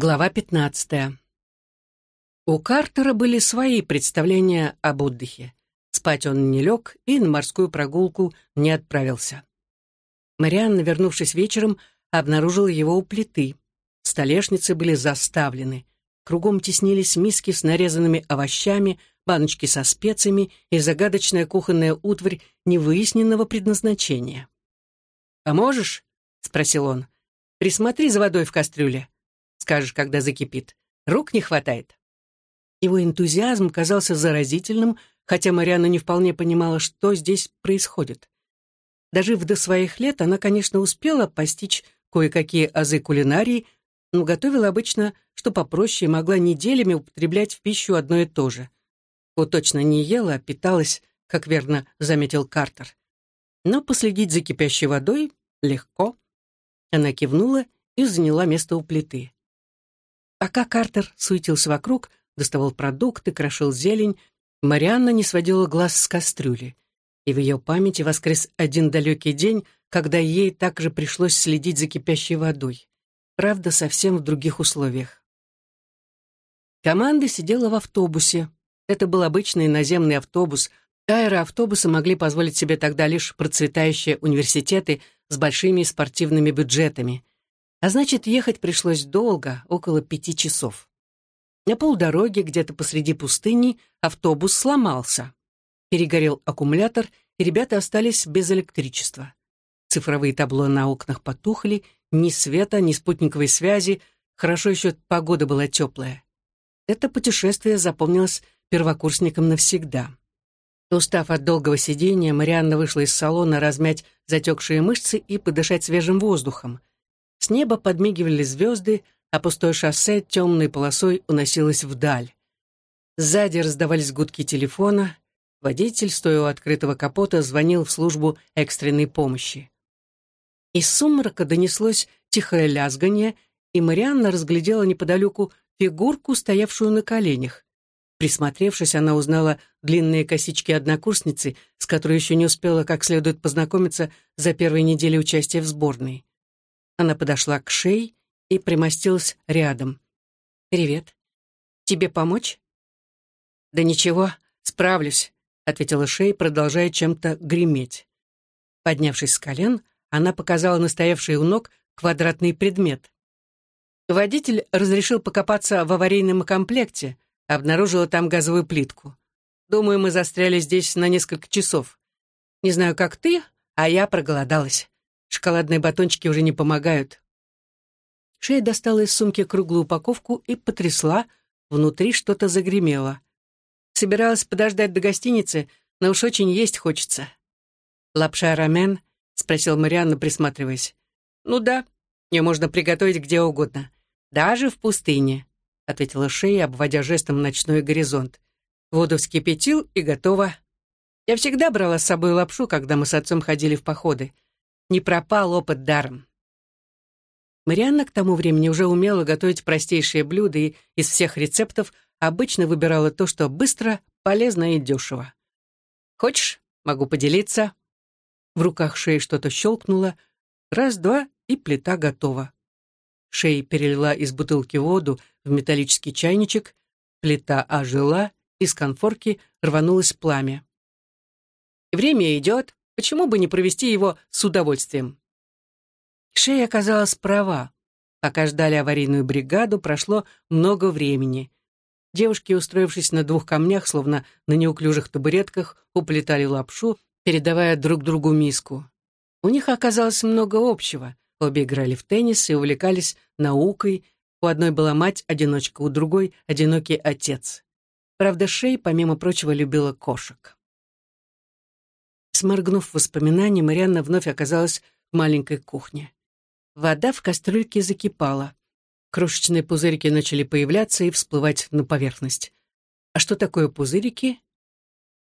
Глава 15. У Картера были свои представления об отдыхе. Спать он не лег и на морскую прогулку не отправился. Марианна, вернувшись вечером, обнаружила его у плиты. Столешницы были заставлены. Кругом теснились миски с нарезанными овощами, баночки со специями и загадочная кухонная утварь невыясненного предназначения. «Поможешь?» — спросил он. «Присмотри за водой в кастрюле скажешь, когда закипит. Рук не хватает». Его энтузиазм казался заразительным, хотя Марианна не вполне понимала, что здесь происходит. Дожив до своих лет, она, конечно, успела постичь кое-какие азы кулинарии, но готовила обычно, что попроще, могла неделями употреблять в пищу одно и то же. Вот точно не ела, а питалась, как верно заметил Картер. Но последить за кипящей водой легко. Она кивнула и заняла место у плиты. Пока Картер суетился вокруг, доставал продукты, крошил зелень, Марианна не сводила глаз с кастрюли. И в ее памяти воскрес один далекий день, когда ей также пришлось следить за кипящей водой. Правда, совсем в других условиях. Команда сидела в автобусе. Это был обычный наземный автобус. Аэроавтобусы могли позволить себе тогда лишь процветающие университеты с большими спортивными бюджетами. А значит, ехать пришлось долго, около пяти часов. На полдороги, где-то посреди пустыни, автобус сломался. Перегорел аккумулятор, и ребята остались без электричества. Цифровые табло на окнах потухли, ни света, ни спутниковой связи, хорошо еще погода была теплая. Это путешествие запомнилось первокурсникам навсегда. Устав от долгого сидения, Марианна вышла из салона размять затекшие мышцы и подышать свежим воздухом. С неба подмигивали звезды, а пустое шоссе темной полосой уносилось вдаль. Сзади раздавались гудки телефона. Водитель, стоя у открытого капота, звонил в службу экстренной помощи. Из сумрака донеслось тихое лязганье, и Марианна разглядела неподалеку фигурку, стоявшую на коленях. Присмотревшись, она узнала длинные косички однокурсницы, с которой еще не успела как следует познакомиться за первой недели участия в сборной. Она подошла к Шей и примостилась рядом. «Привет. Тебе помочь?» «Да ничего, справлюсь», — ответила Шей, продолжая чем-то греметь. Поднявшись с колен, она показала настоявший у ног квадратный предмет. Водитель разрешил покопаться в аварийном комплекте, обнаружила там газовую плитку. Думаю, мы застряли здесь на несколько часов. Не знаю, как ты, а я проголодалась. Шоколадные батончики уже не помогают. Шея достала из сумки круглую упаковку и потрясла. Внутри что-то загремело. Собиралась подождать до гостиницы, но уж очень есть хочется. «Лапша рамен?» — спросил Марианна, присматриваясь. «Ну да, ее можно приготовить где угодно. Даже в пустыне», — ответила Шея, обводя жестом ночной горизонт. «Воду вскипятил и готово. Я всегда брала с собой лапшу, когда мы с отцом ходили в походы. Не пропал опыт даром. Марианна к тому времени уже умела готовить простейшие блюда и из всех рецептов обычно выбирала то, что быстро, полезно и дешево. «Хочешь, могу поделиться?» В руках Шеи что-то щелкнуло. Раз-два, и плита готова. Шеи перелила из бутылки воду в металлический чайничек, плита ожила, из конфорки рванулось пламя. «Время идет, Почему бы не провести его с удовольствием? Шея оказалась права. Пока ждали аварийную бригаду, прошло много времени. Девушки, устроившись на двух камнях, словно на неуклюжих табуретках, уплетали лапшу, передавая друг другу миску. У них оказалось много общего. Обе играли в теннис и увлекались наукой. У одной была мать-одиночка, у другой — одинокий отец. Правда, Шей, помимо прочего, любила кошек. Сморгнув воспоминания, Марианна вновь оказалась в маленькой кухне. Вода в кастрюльке закипала. Крошечные пузырики начали появляться и всплывать на поверхность. А что такое пузырики?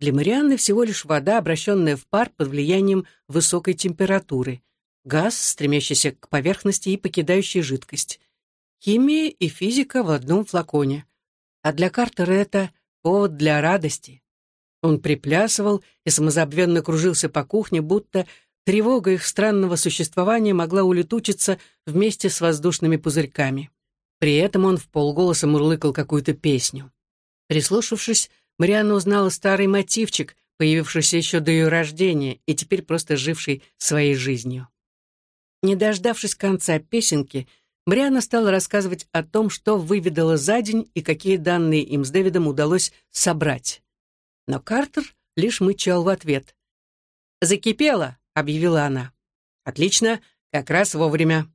Для Марианны всего лишь вода, обращенная в пар под влиянием высокой температуры, газ, стремящийся к поверхности и покидающий жидкость. Химия и физика в одном флаконе. А для Картера это повод для радости. Он приплясывал и самозабвенно кружился по кухне, будто тревога их странного существования могла улетучиться вместе с воздушными пузырьками. При этом он в полголоса мурлыкал какую-то песню. Прислушавшись, Марианна узнала старый мотивчик, появившийся еще до ее рождения и теперь просто живший своей жизнью. Не дождавшись конца песенки, Марианна стала рассказывать о том, что выведала за день и какие данные им с Дэвидом удалось собрать. Но Картер лишь мычал в ответ. «Закипело», — объявила она. «Отлично, как раз вовремя».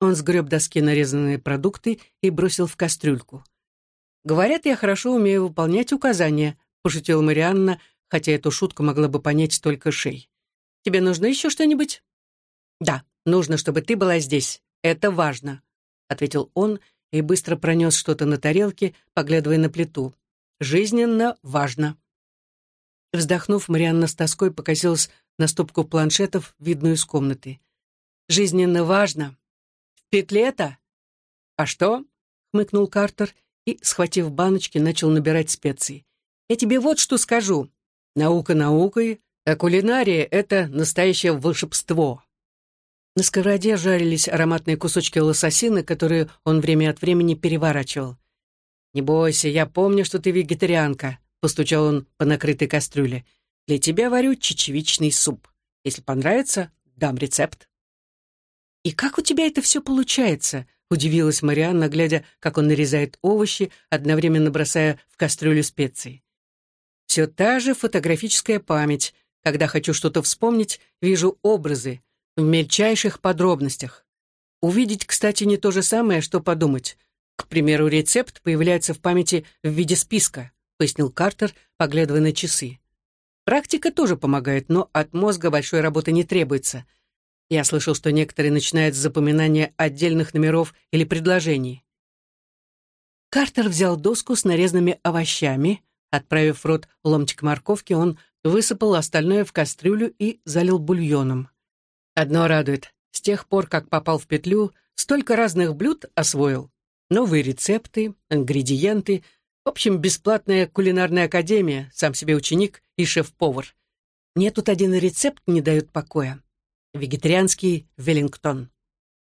Он сгреб доски нарезанные продукты и бросил в кастрюльку. «Говорят, я хорошо умею выполнять указания», — пошутила Марианна, хотя эту шутку могла бы понять только Шей. «Тебе нужно еще что-нибудь?» «Да, нужно, чтобы ты была здесь. Это важно», — ответил он и быстро пронес что-то на тарелке, поглядывая на плиту. «Жизненно важно». Вздохнув, Марианна с тоской покосилась на стопку планшетов, видную из комнаты. «Жизненно важно. В петле-то?» «А что?» — хмыкнул Картер и, схватив баночки, начал набирать специи. «Я тебе вот что скажу. Наука наукой, а кулинария — это настоящее волшебство». На сковороде жарились ароматные кусочки лососины, которые он время от времени переворачивал. «Не бойся, я помню, что ты вегетарианка», — постучал он по накрытой кастрюле. «Для тебя варю чечевичный суп. Если понравится, дам рецепт». «И как у тебя это все получается?» — удивилась Марианна, глядя, как он нарезает овощи, одновременно бросая в кастрюлю специи. «Все та же фотографическая память. Когда хочу что-то вспомнить, вижу образы, в мельчайших подробностях. Увидеть, кстати, не то же самое, что подумать. К примеру, рецепт появляется в памяти в виде списка пояснил Картер, поглядывая на часы. Практика тоже помогает, но от мозга большой работы не требуется. Я слышал, что некоторые начинают с запоминания отдельных номеров или предложений. Картер взял доску с нарезанными овощами. Отправив в рот ломтик морковки, он высыпал остальное в кастрюлю и залил бульоном. Одно радует. С тех пор, как попал в петлю, столько разных блюд освоил. Новые рецепты, ингредиенты — в общем, бесплатная кулинарная академия, сам себе ученик и шеф-повар. Мне тут один рецепт не дает покоя. Вегетарианский веллингтон.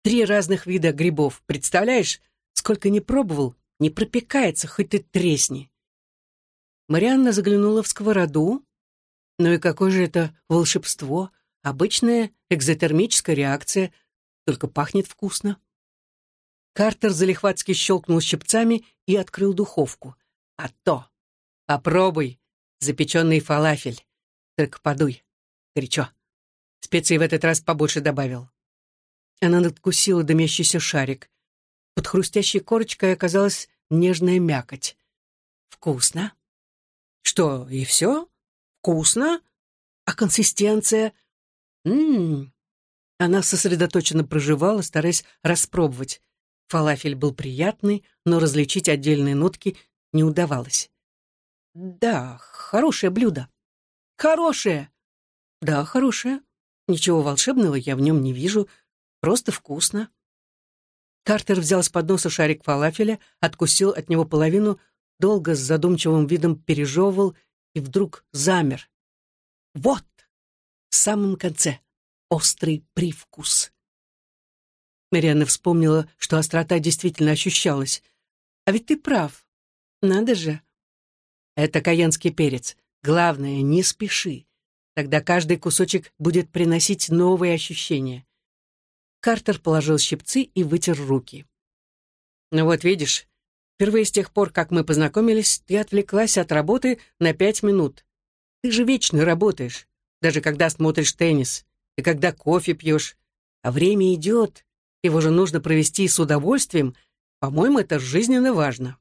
Три разных вида грибов, представляешь? Сколько не пробовал, не пропекается, хоть ты тресни. Марианна заглянула в сковороду. Ну и какое же это волшебство? Обычная экзотермическая реакция, только пахнет вкусно. Картер залихватски щелкнул щипцами и открыл духовку. А то! Попробуй! Запеченный фалафель. Только подуй. Горячо. Специи в этот раз побольше добавил. Она надкусила дымящийся шарик. Под хрустящей корочкой оказалась нежная мякоть. Вкусно. Что, и все? Вкусно? А консистенция? Ммм. Она сосредоточенно проживала, стараясь распробовать. Фалафель был приятный, но различить отдельные нотки не удавалось. «Да, хорошее блюдо». «Хорошее!» «Да, хорошее. Ничего волшебного я в нем не вижу. Просто вкусно». Картер взял с подноса шарик фалафеля, откусил от него половину, долго с задумчивым видом пережевывал и вдруг замер. «Вот! В самом конце острый привкус». Марианна вспомнила, что острота действительно ощущалась. «А ведь ты прав. Надо же. Это каянский перец. Главное, не спеши. Тогда каждый кусочек будет приносить новые ощущения. Картер положил щипцы и вытер руки. Ну вот видишь, впервые с тех пор, как мы познакомились, ты отвлеклась от работы на пять минут. Ты же вечно работаешь, даже когда смотришь теннис и когда кофе пьешь. А время идет, его же нужно провести с удовольствием. По-моему, это жизненно важно.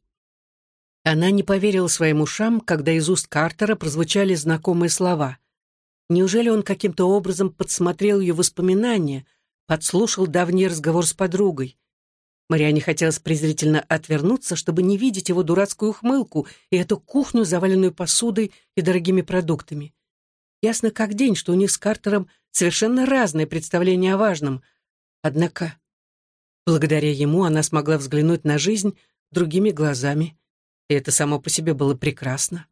Она не поверила своим ушам, когда из уст Картера прозвучали знакомые слова. Неужели он каким-то образом подсмотрел ее воспоминания, подслушал давний разговор с подругой? Мариане хотелось презрительно отвернуться, чтобы не видеть его дурацкую ухмылку и эту кухню, заваленную посудой и дорогими продуктами. Ясно как день, что у них с Картером совершенно разное представление о важном. Однако, благодаря ему она смогла взглянуть на жизнь другими глазами и это само по себе было прекрасно.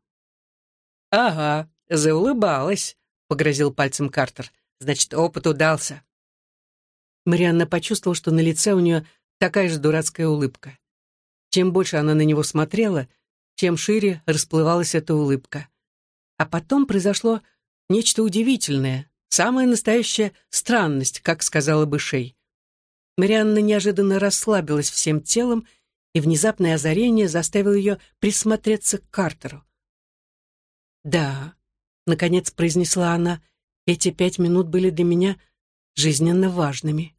«Ага, заулыбалась», — погрозил пальцем Картер. «Значит, опыт удался». Марианна почувствовала, что на лице у нее такая же дурацкая улыбка. Чем больше она на него смотрела, тем шире расплывалась эта улыбка. А потом произошло нечто удивительное, самая настоящая странность, как сказала бы Шей. Марианна неожиданно расслабилась всем телом, и внезапное озарение заставило ее присмотреться к Картеру. «Да», — наконец произнесла она, — «эти пять минут были для меня жизненно важными».